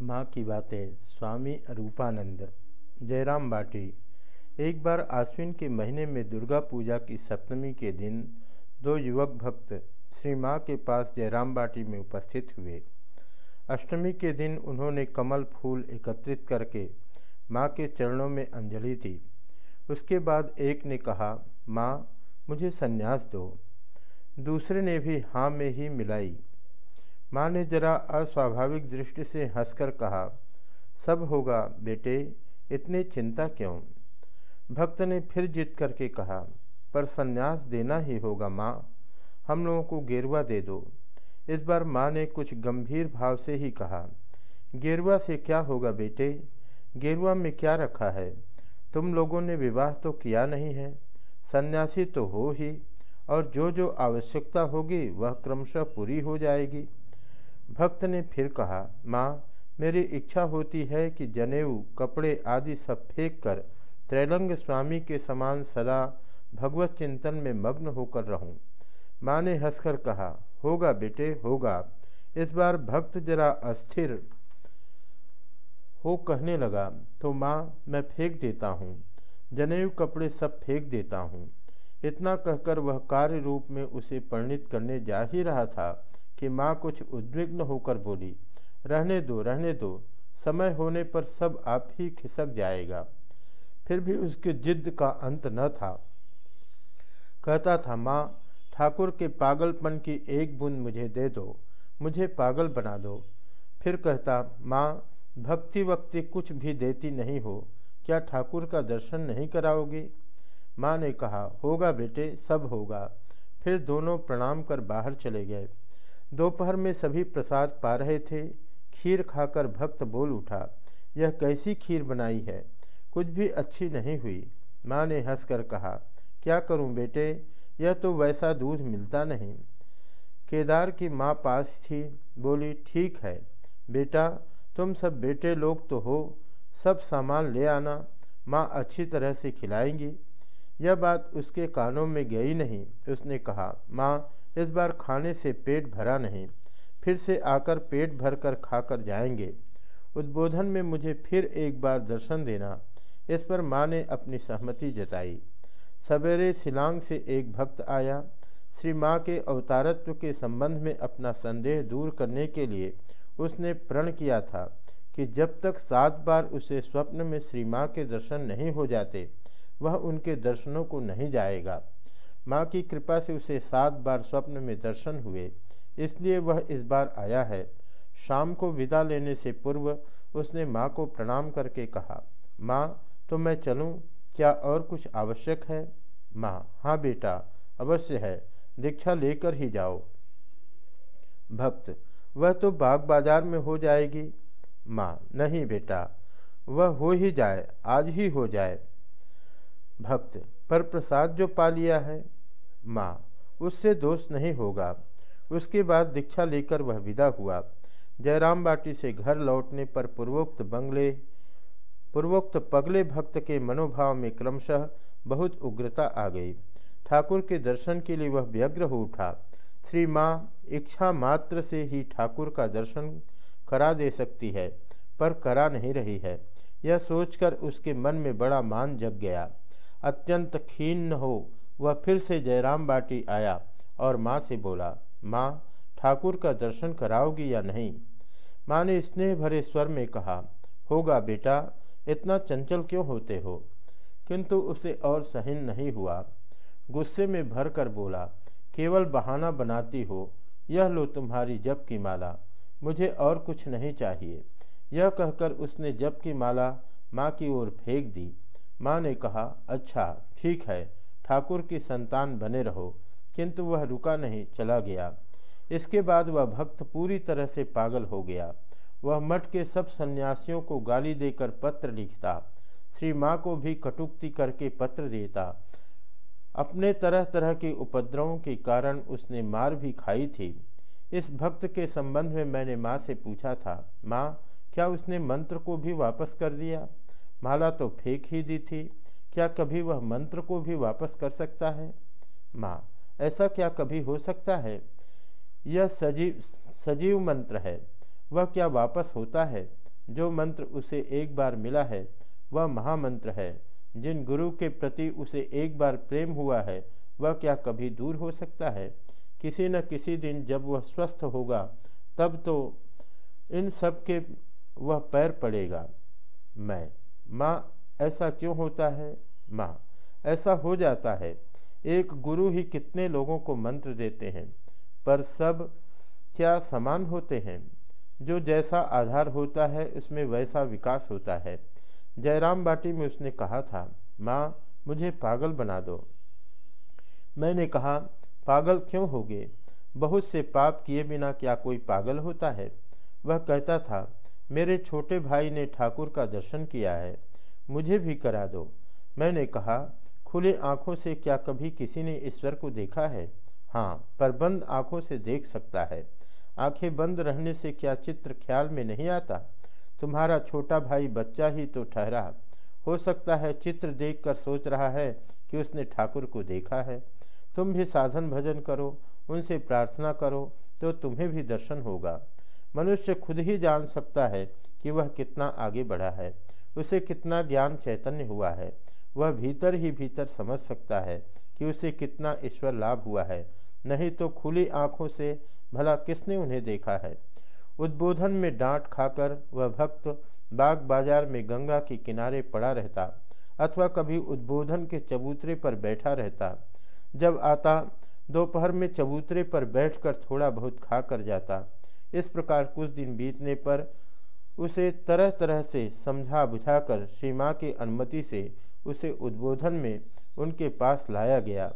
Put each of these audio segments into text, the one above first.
माँ की बातें, स्वामी रूपानंद जयराम बाटी। एक बार आश्विन के महीने में दुर्गा पूजा की सप्तमी के दिन दो युवक भक्त श्री माँ के पास जयराम बाटी में उपस्थित हुए। अष्टमी के दिन उन्होंने कमल फूल एकत्रित करके माँ के चरणों में अंजलि दी। उसके बाद एक ने कहा, माँ, मुझे संन्यास दो। दूसरे ने भी हाँ में ही मिलाई। माँ ने जरा अस्वाभाविक दृष्टि से हंसकर कहा, सब होगा बेटे, इतनी चिंता क्यों? भक्त ने फिर जिद करके कहा, पर संन्यास देना ही होगा माँ, हम लोगों को गेरुआ दे दो। इस बार माँ ने कुछ गंभीर भाव से ही कहा, गेरुआ से क्या होगा बेटे? गेरुआ में क्या रखा है? तुम लोगों ने विवाह तो किया नहीं है, सन्यासी तो हो ही, और जो जो आवश्यकता होगी वह क्रमशः पूरी हो जाएगी। भक्त ने फिर कहा, माँ, मेरी इच्छा होती है कि जनेऊ, कपड़े आदि सब फेंक कर त्रैलंग स्वामी के समान सदा भगवत चिंतन में मग्न होकर रहूँ। माँ ने हंसकर कहा, होगा बेटे, होगा। इस बार भक्त जरा अस्थिर हो कहने लगा तो माँ, मैं फेंक देता हूँ। जनेऊ कपड़े सब फेंक देता हूँ। इतना कहकर वह कार्य रूप में उसे परिणित करने जा ही रहा था। कि माँ कुछ उद्विग्न होकर बोली, रहने दो रहने दो, समय होने पर सब आप ही खिसक जाएगा। फिर भी उसके जिद का अंत न था। कहता था, माँ, ठाकुर के पागलपन की एक बूंद मुझे दे दो, मुझे पागल बना दो। फिर कहता, माँ, भक्ति वक्ति कुछ भी देती नहीं हो, क्या ठाकुर का दर्शन नहीं कराओगी? माँ ने कहा, होगा बेटे, सब होगा। फिर दोनों प्रणाम कर बाहर चले गए। दोपहर में सभी प्रसाद पा रहे थे। खीर खाकर भक्त बोल उठा, यह कैसी खीर बनाई है? कुछ भी अच्छी नहीं हुई। माँ ने हंसकर कहा, क्या करूँ बेटे? यह तो वैसा दूध मिलता नहीं। केदार की माँ पास थी, बोली, ठीक है, बेटा, तुम सब बेटे लोग तो हो, सब सामान ले आना, माँ अच्छी तरह से खिलाएँगी। यह बात उसके कानों में गई नहीं। उसने कहा, माँ, इस बार खाने से पेट भरा नहीं। फिर से आकर पेट भर कर खाकर जाएँगे। उद्बोधन में मुझे फिर एक बार दर्शन देना। इस पर माँ ने अपनी सहमति जताई। सवेरे शिलांग से एक भक्त आया। श्री माँ के अवतारत्व के संबंध में अपना संदेह दूर करने के लिए उसने प्रण किया था कि जब तक सात बार उसे स्वप्न में श्री माँ के दर्शन नहीं हो जाते वह उनके दर्शनों को नहीं जाएगा। माँ की कृपा से उसे सात बार स्वप्न में दर्शन हुए, इसलिए वह इस बार आया है। शाम को विदा लेने से पूर्व उसने माँ को प्रणाम करके कहा, माँ तो मैं चलूँ? क्या और कुछ आवश्यक है? माँ हाँ बेटा, अवश्य है। दीक्षा लेकर ही जाओ। भक्त, वह तो बाग बाज़ार में हो जाएगी? माँ, नहीं बेटा, वह हो ही जाए, आज ही हो जाए। भक्त पर प्रसाद जो पा लिया है, माँ, उससे दोष नहीं होगा। उसके बाद दीक्षा लेकर वह विदा हुआ। जयराम बाटी से घर लौटने पर पूर्वोक्त बंगले, पूर्वोक्त पगले भक्त के मनोभाव में क्रमशः बहुत उग्रता आ गई। ठाकुर के दर्शन के लिए वह व्यग्र हो उठा। श्री माँ, इच्छा मात्र से ही ठाकुर का दर्शन करा दे सकती है, पर करा नहीं रही है। यह सोचकर उसके मन में बड़ा मान जग गया। अत्यंत खीन हो। वह फिर से जयराम बाटी आया और माँ से बोला, माँ, ठाकुर का दर्शन कराओगी या नहीं? माँ ने स्नेह भरे स्वर में कहा, होगा बेटा, इतना चंचल क्यों होते हो? किंतु उसे और सहन नहीं हुआ। गुस्से में भर कर बोला, केवल बहाना बनाती हो। यह लो तुम्हारी जप की माला। मुझे और कुछ नहीं चाहिए। यह कहकर उसने जप की माला माँ की ओर फेंक दी। माँ ने कहा अच्छा ठीक है, ठाकुर की संतान बने रहो। किंतु वह रुका नहीं, चला गया। इसके बाद वह भक्त पूरी तरह से पागल हो गया। वह मठ के सब सन्यासियों को गाली देकर पत्र लिखता, श्री माँ को भी कटुक्ति करके पत्र देता। अपने तरह तरह के उपद्रवों के कारण उसने मार भी खाई थी। इस भक्त के संबंध में मैंने माँ से पूछा था, माँ, क्या उसने मंत्र को भी वापस कर दिया? माला तो फेंक ही दी थी। क्या कभी वह मंत्र को भी वापस कर सकता है? माँ, ऐसा क्या कभी हो सकता है? यह सजीव सजीव मंत्र है। वह क्या वापस होता है? जो मंत्र उसे एक बार मिला है, वह महामंत्र है। जिन गुरु के प्रति उसे एक बार प्रेम हुआ है, वह क्या कभी दूर हो सकता है? किसी न किसी दिन जब वह स्वस्थ होगा, तब तो इन सब के वह पैर पड़ेगा। मैं माँ, ऐसा क्यों होता है? माँ, ऐसा हो जाता है। एक गुरु ही कितने लोगों को मंत्र देते हैं, पर सब क्या समान होते हैं? जो जैसा आधार होता है, उसमें वैसा विकास होता है। जयराम बाटी में उसने कहा था, माँ, मुझे पागल बना दो। मैंने कहा, पागल क्यों होगे? बहुत से पाप किए बिना क्या कोई पागल होता है? वह कहता था मेरे छोटे भाई ने ठाकुर का दर्शन किया है, मुझे भी करा दो। मैंने कहा, खुले आँखों से क्या कभी किसी ने ईश्वर को देखा है? हाँ पर बंद आँखों से देख सकता है। आँखें बंद रहने से क्या चित्र ख्याल में नहीं आता? तुम्हारा छोटा भाई बच्चा ही तो ठहरा। हो सकता है चित्र देखकर सोच रहा है कि उसने ठाकुर को देखा है। तुम भी साधन भजन करो, उनसे प्रार्थना करो तो तुम्हें भी दर्शन होगा। मनुष्य खुद ही जान सकता है कि वह कितना आगे बढ़ा है। उसे कितना ज्ञान चैतन्य हुआ है। वह भीतर ही भीतर समझ सकता है कि उसे कितना ईश्वर लाभ हुआ है। नहीं तो खुली आँखों से भला किसने उन्हें देखा है? उद्बोधन में डांट खाकर वह भक्त बाग बाज़ार में गंगा के किनारे पड़ा रहता अथवा कभी उद्बोधन के चबूतरे पर बैठा रहता। जब आता, दोपहर में चबूतरे पर बैठकर थोड़ा बहुत खा कर जाता। इस प्रकार कुछ दिन बीतने पर उसे तरह तरह से समझा बुझाकर श्री माँ की अनुमति से उसे उद्बोधन में उनके पास लाया गया।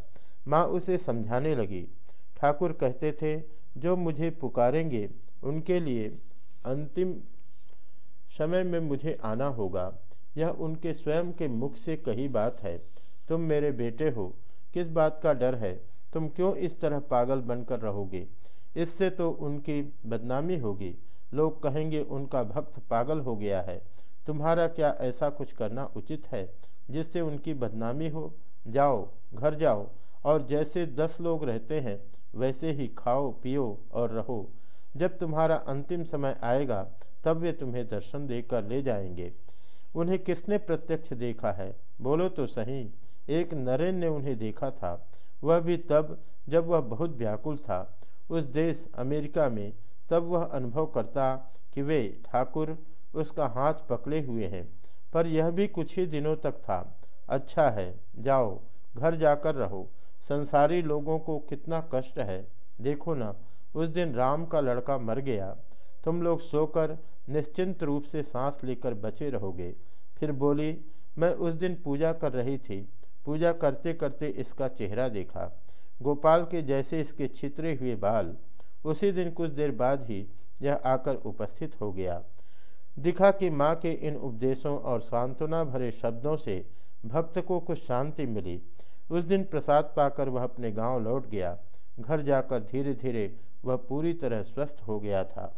माँ उसे समझाने लगी। ठाकुर कहते थे, जो मुझे पुकारेंगे, उनके लिए अंतिम समय में मुझे आना होगा। यह उनके स्वयं के मुख से कही बात है। तुम मेरे बेटे हो। किस बात का डर है? तुम क्यों इस तरह पागल बनकर रहोगे? इससे तो उनकी बदनामी होगी। लोग कहेंगे, उनका भक्त पागल हो गया है। तुम्हारा क्या ऐसा कुछ करना उचित है जिससे उनकी बदनामी हो? जाओ, घर जाओ और जैसे दस लोग रहते हैं, वैसे ही खाओ, पियो और रहो। जब तुम्हारा अंतिम समय आएगा, तब वे तुम्हें दर्शन देकर ले जाएँगे। उन्हें किसने प्रत्यक्ष देखा है? बोलो तो सही, एक नरेन ने उन्हें देखा था। वह भी तब जब वह बहुत व्याकुल था। उस देश अमेरिका में, तब वह अनुभव करता कि वे ठाकुर उसका हाथ पकड़े हुए हैं। पर यह भी कुछ ही दिनों तक था। अच्छा है, जाओ, घर जाकर रहो। संसारी लोगों को कितना कष्ट है। देखो ना, उस दिन राम का लड़का मर गया। तुम लोग सोकर निश्चिंत रूप से सांस लेकर बचे रहोगे। फिर बोली, मैं उस दिन पूजा कर रही थी। पूजा करते करते इसका चेहरा देखा। गोपाल के जैसे इसके छितरे हुए बाल, उसी दिन कुछ देर बाद ही यह आकर उपस्थित हो गया। दिखा कि माँ के इन उपदेशों और सांत्वना भरे शब्दों से भक्त को कुछ शांति मिली। उस दिन प्रसाद पाकर वह अपने गाँव लौट गया। घर जाकर धीरे धीरे वह पूरी तरह स्वस्थ हो गया था।